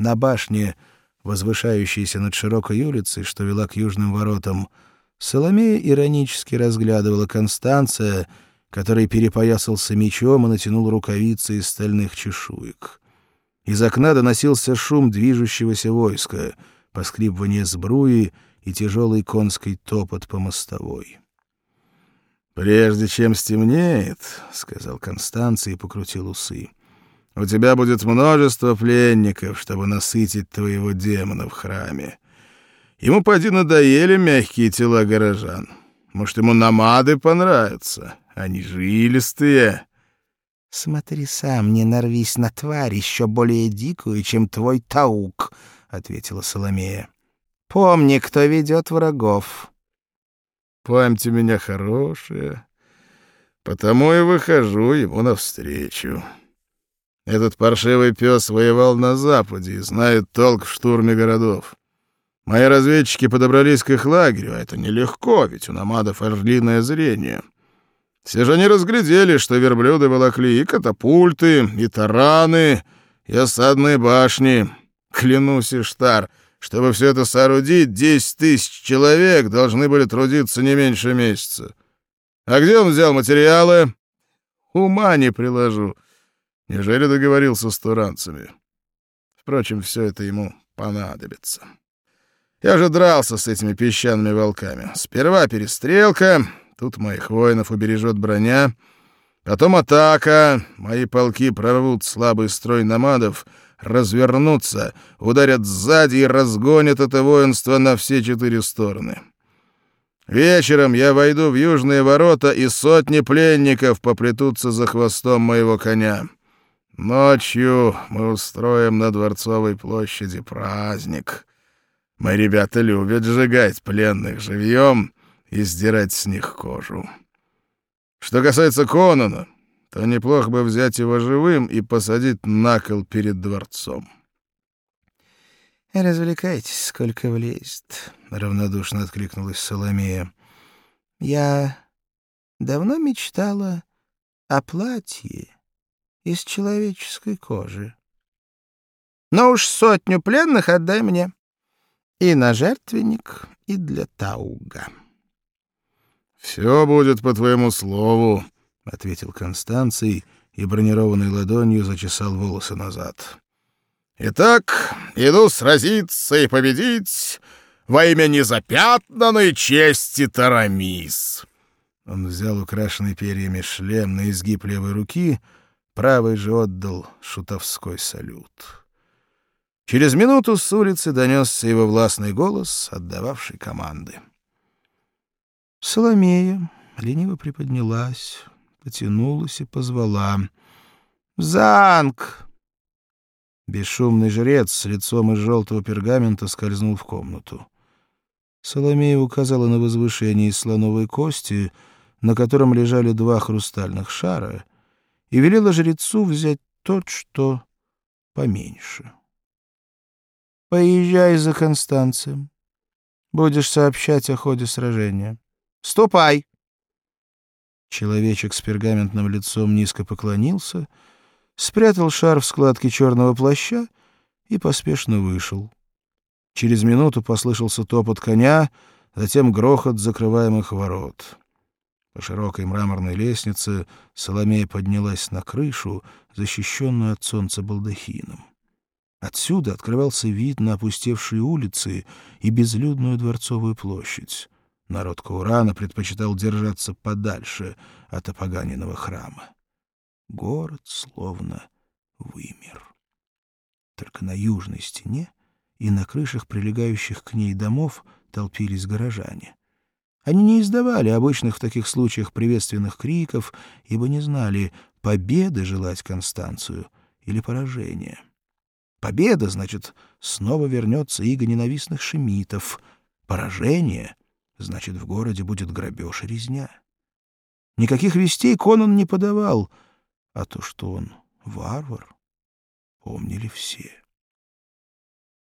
На башне, возвышающейся над широкой улицей, что вела к южным воротам, Соломея иронически разглядывала Констанция, который перепоясался мечом и натянул рукавицы из стальных чешуек. Из окна доносился шум движущегося войска, поскрипывание сбруи и тяжелый конский топот по мостовой. «Прежде чем стемнеет, — сказал Констанций и покрутил усы, — у тебя будет множество пленников, чтобы насытить твоего демона в храме. Ему поди надоели мягкие тела горожан. Может, ему намады понравятся, они жилистые». «Смотри сам, не нарвись на тварь еще более дикую, чем твой таук», — ответила Соломея. «Помни, кто ведет врагов». Память у меня хорошая, потому и выхожу ему навстречу. Этот паршивый пес воевал на Западе и знает толк в штурме городов. Мои разведчики подобрались к их лагерю, а это нелегко, ведь у намадов орлиное зрение. Все же они разглядели, что верблюды волокли и катапульты, и тараны, и осадные башни. Клянусь, Иштар, чтобы все это соорудить, десять тысяч человек должны были трудиться не меньше месяца. А где он взял материалы? Ума не приложу. Неужели договорился с туранцами? Впрочем, все это ему понадобится. Я же дрался с этими песчаными волками. Сперва перестрелка, тут моих воинов убережет броня, потом атака, мои полки прорвут слабый строй намадов — развернутся, ударят сзади и разгонят это воинство на все четыре стороны. Вечером я войду в южные ворота, и сотни пленников поплетутся за хвостом моего коня. Ночью мы устроим на Дворцовой площади праздник. Мои ребята любят сжигать пленных живьем и сдирать с них кожу. Что касается Конона, то неплохо бы взять его живым и посадить на кол перед дворцом. «Развлекайтесь, сколько влезет», — равнодушно откликнулась Соломея. «Я давно мечтала о платье из человеческой кожи. Но уж сотню пленных отдай мне. И на жертвенник, и для Тауга». «Все будет по твоему слову», — ответил Констанций и бронированной ладонью зачесал волосы назад. «Итак, иду сразиться и победить во имя незапятнанной чести Тарамис». Он взял украшенный перьями шлем на изгиб левой руки, правой же отдал шутовской салют. Через минуту с улицы донесся его властный голос, отдававший команды. Соломея лениво приподнялась, потянулась и позвала. «Занг!» Бесшумный жрец с лицом из желтого пергамента скользнул в комнату. Соломея указала на возвышение из слоновой кости, на котором лежали два хрустальных шара, и велела жрецу взять тот, что поменьше. «Поезжай за Констанцием. Будешь сообщать о ходе сражения. Ступай!» Человечек с пергаментным лицом низко поклонился, спрятал шар в складке черного плаща и поспешно вышел. Через минуту послышался топот коня, затем грохот закрываемых ворот. По широкой мраморной лестнице Соломея поднялась на крышу, защищенную от солнца балдахином. Отсюда открывался вид на опустевшие улицы и безлюдную дворцовую площадь. Народ Каурана предпочитал держаться подальше от опоганенного храма. Город словно вымер. Только на южной стене и на крышах прилегающих к ней домов толпились горожане. Они не издавали обычных в таких случаях приветственных криков, ибо не знали, победы желать Констанцию или поражения. Победа, значит, снова вернется иго ненавистных шемитов. Поражение Значит, в городе будет грабеж и резня. Никаких вестей Конан не подавал, а то, что он варвар, помнили все.